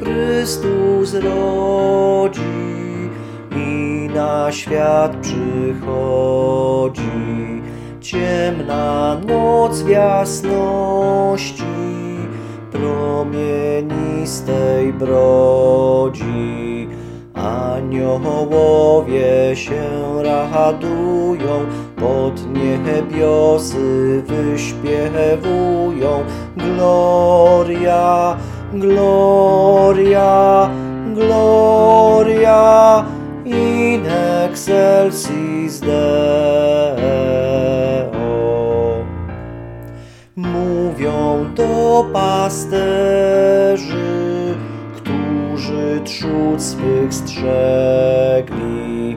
Chrystus rodzi i na świat przychodzi. Ciemna noc w jasności promienistej brodzi. Aniołowie się radują, pod niebiosy wyśpiewują. Gloria, gloria, gloria in excelsis Deo. Mówią do pasterzy, którzy trzód swych strzegli,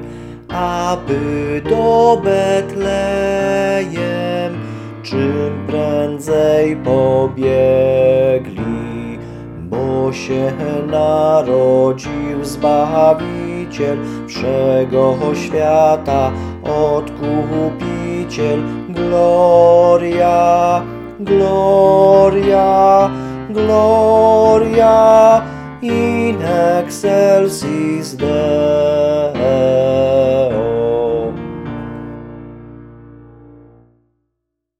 aby do Betlejem czym prędzej pobiegli, się narodził Zbawiciel wszego świata, odkupiciel. Gloria, gloria, gloria in excelsis.